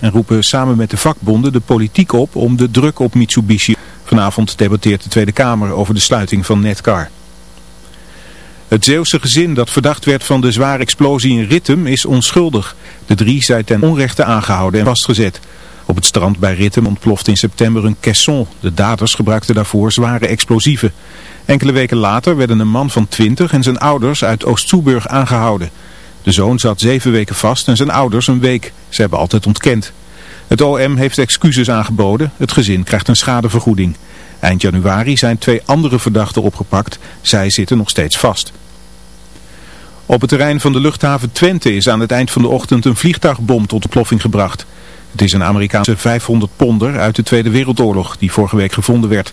en roepen samen met de vakbonden de politiek op om de druk op Mitsubishi. Vanavond debatteert de Tweede Kamer over de sluiting van Netcar. Het Zeeuwse gezin dat verdacht werd van de zware explosie in Rittem is onschuldig. De drie zijn ten onrechte aangehouden en vastgezet. Op het strand bij Rittem ontplofte in september een caisson. De daders gebruikten daarvoor zware explosieven. Enkele weken later werden een man van 20 en zijn ouders uit Oost-Soeburg aangehouden. De zoon zat zeven weken vast en zijn ouders een week. Ze hebben altijd ontkend. Het OM heeft excuses aangeboden. Het gezin krijgt een schadevergoeding. Eind januari zijn twee andere verdachten opgepakt. Zij zitten nog steeds vast. Op het terrein van de luchthaven Twente is aan het eind van de ochtend een vliegtuigbom tot ontploffing gebracht. Het is een Amerikaanse 500 ponder uit de Tweede Wereldoorlog die vorige week gevonden werd.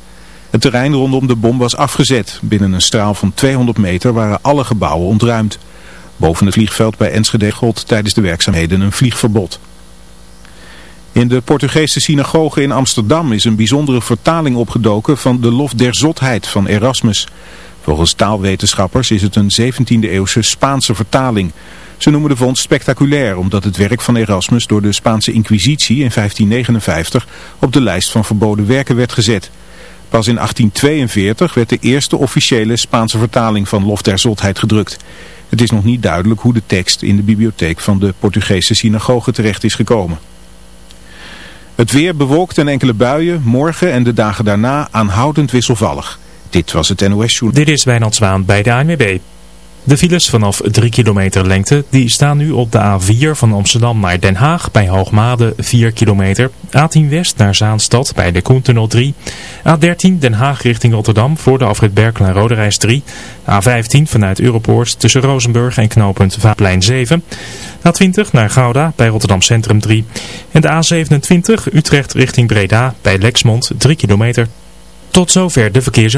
Het terrein rondom de bom was afgezet. Binnen een straal van 200 meter waren alle gebouwen ontruimd. Boven het vliegveld bij Enschede gold tijdens de werkzaamheden een vliegverbod. In de Portugese synagoge in Amsterdam is een bijzondere vertaling opgedoken van de lof der zotheid van Erasmus. Volgens taalwetenschappers is het een 17e eeuwse Spaanse vertaling. Ze noemen de vondst spectaculair omdat het werk van Erasmus door de Spaanse Inquisitie in 1559 op de lijst van verboden werken werd gezet. Pas in 1842 werd de eerste officiële Spaanse vertaling van Lof der Zotheid gedrukt. Het is nog niet duidelijk hoe de tekst in de bibliotheek van de Portugese synagoge terecht is gekomen. Het weer bewolkt en enkele buien, morgen en de dagen daarna aanhoudend wisselvallig. Dit was het NOS Journal. Dit is Wijnand Zwaan bij de ANWB. De files vanaf 3 kilometer lengte die staan nu op de A4 van Amsterdam naar Den Haag bij Hoogmade 4 kilometer. A10 West naar Zaanstad bij de Koentunnel 3. A13 Den Haag richting Rotterdam voor de afrit Berkel en Roderijs 3. A15 vanuit Europoort tussen Rozenburg en knooppunt Vaaplein 7. A20 naar Gouda bij Rotterdam Centrum 3. En de A27 Utrecht richting Breda bij Lexmond 3 kilometer. Tot zover de verkeers.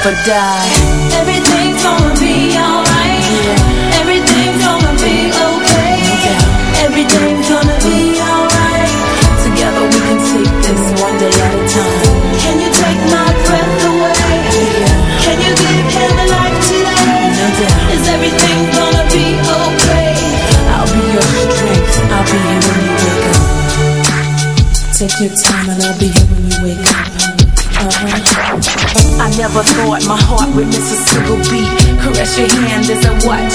Ever die.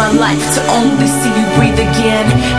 My life to only see you breathe again.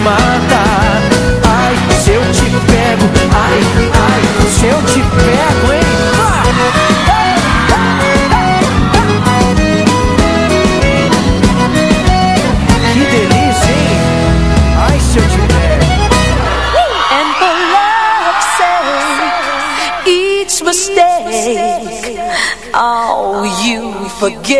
você me mata. Ai, se eu te pego, ai, ai, se eu te pego, hein? Que delícia, hein? Ai, se eu te pego. Oh, you forgave.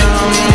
down.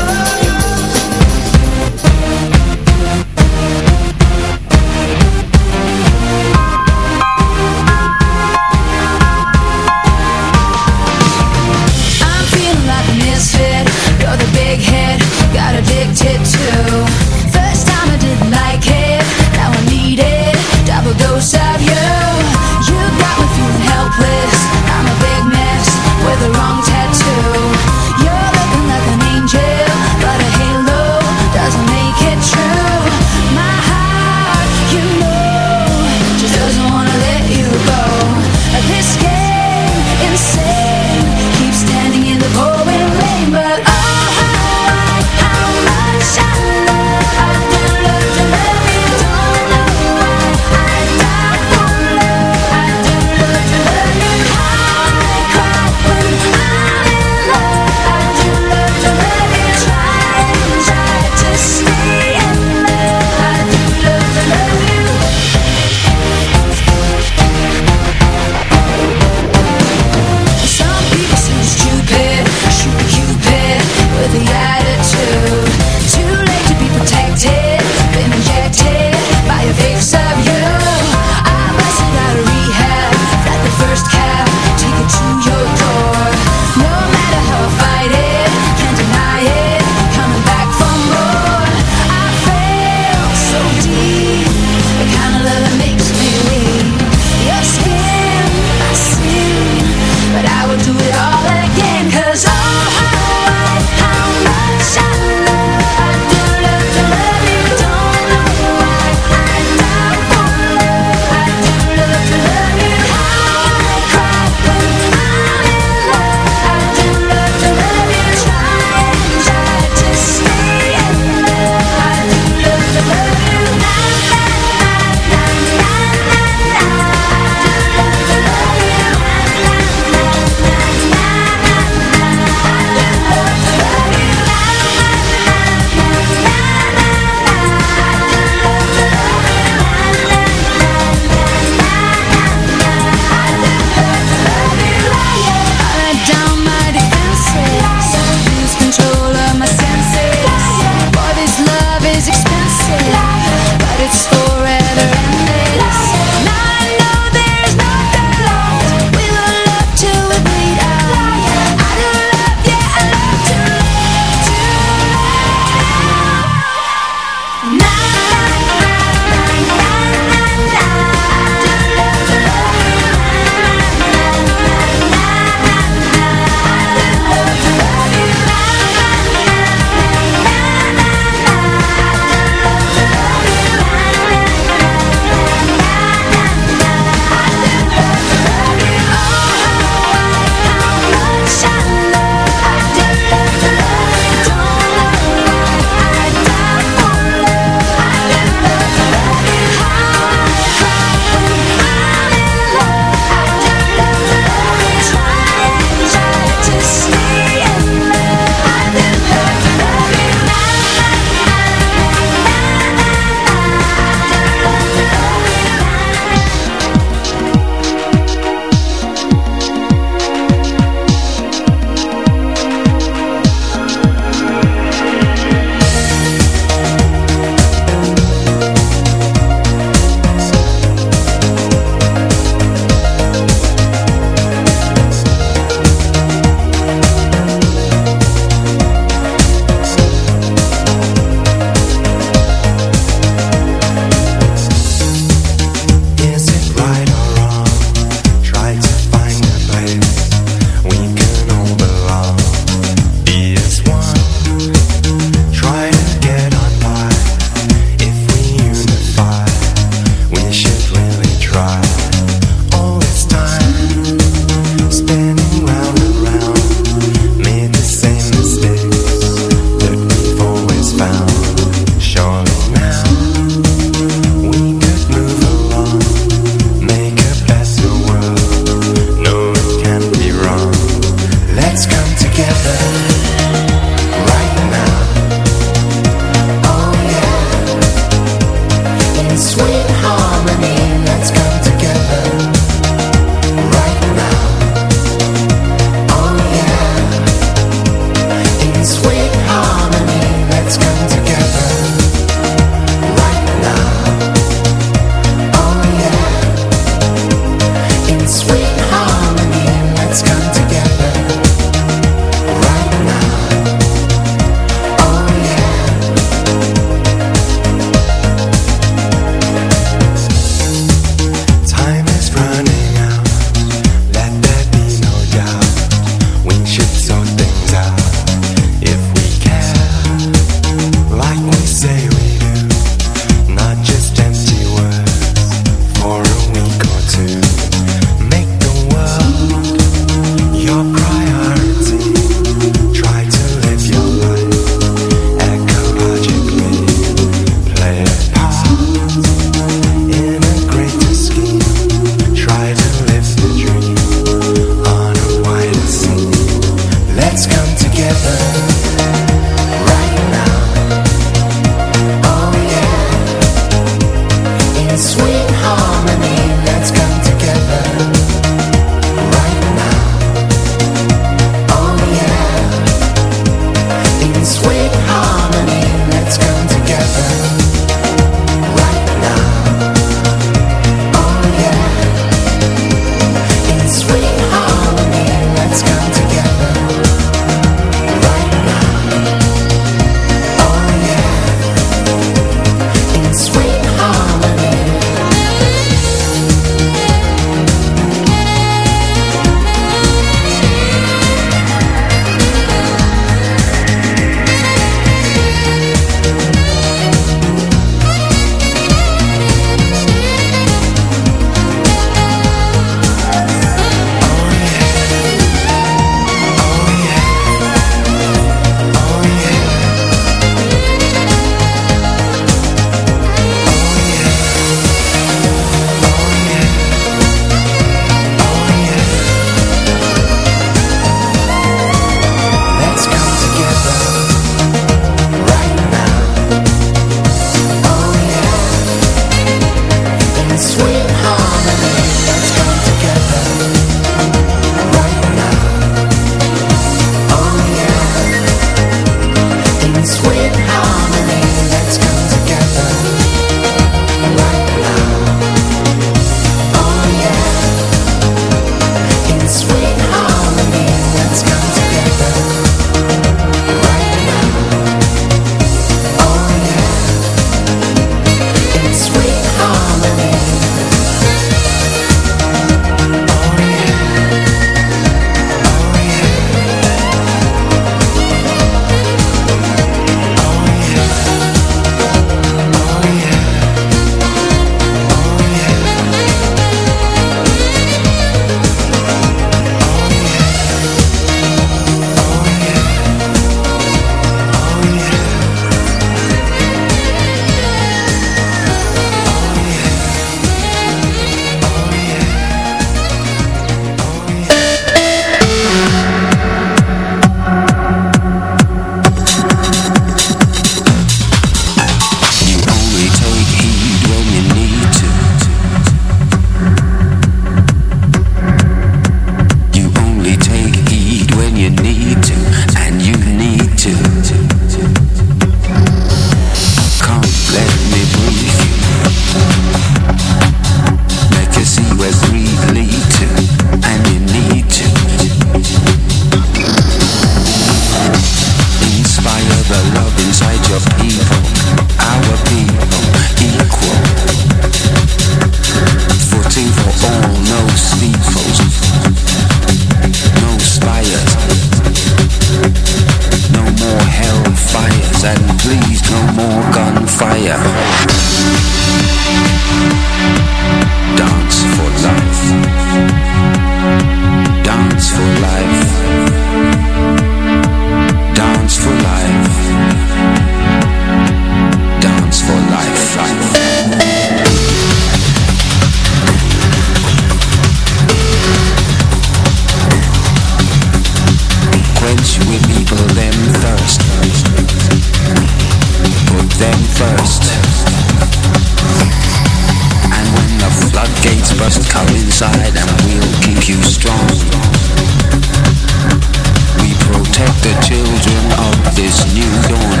This new dawn.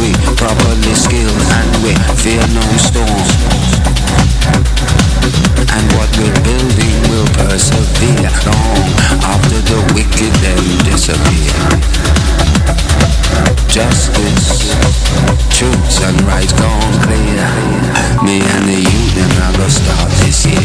We properly skilled and we fear no storm. And what we're building will persevere long after the wicked disappear. Justice, truth and clear. Me and start this year.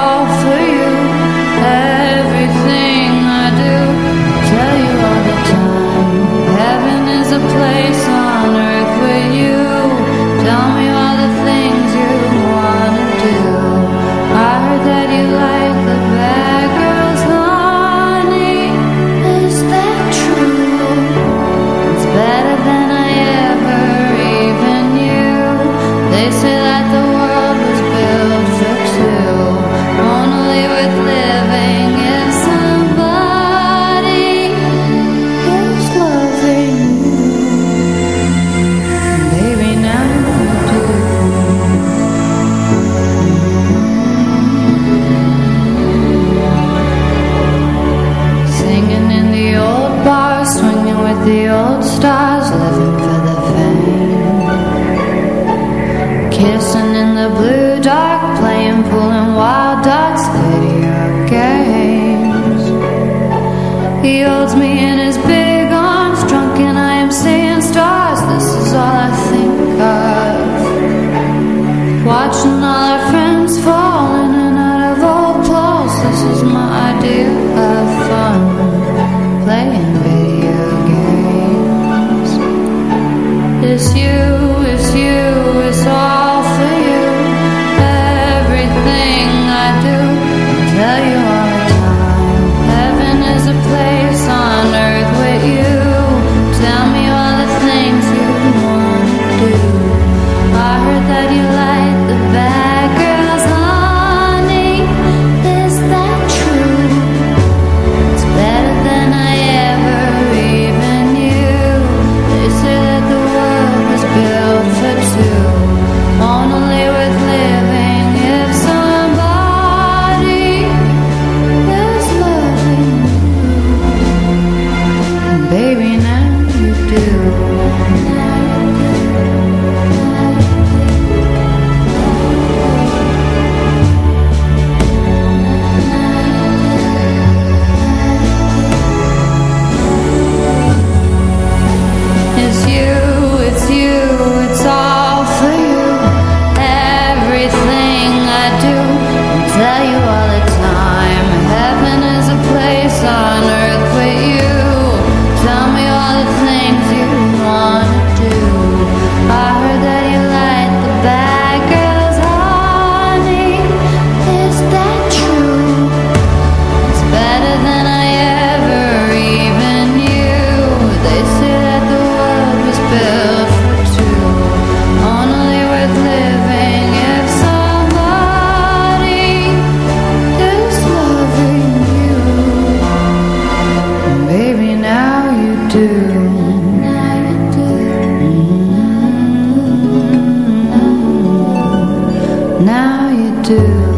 Now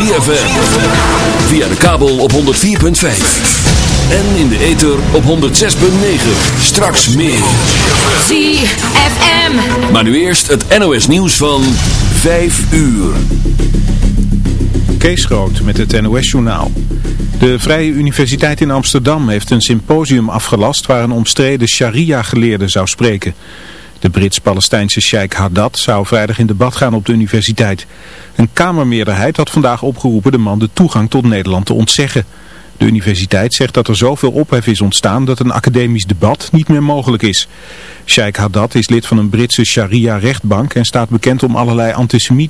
ZFM. Via de kabel op 104.5. En in de ether op 106.9. Straks meer. ZFM. Maar nu eerst het NOS nieuws van 5 uur. Kees Groot met het NOS-journaal. De Vrije Universiteit in Amsterdam heeft een symposium afgelast waar een omstreden sharia-geleerde zou spreken. De Brits-Palestijnse sheikh Haddad zou vrijdag in debat gaan op de universiteit. Een kamermeerderheid had vandaag opgeroepen de man de toegang tot Nederland te ontzeggen. De universiteit zegt dat er zoveel ophef is ontstaan dat een academisch debat niet meer mogelijk is. Sheikh Haddad is lid van een Britse sharia-rechtbank en staat bekend om allerlei antisemitische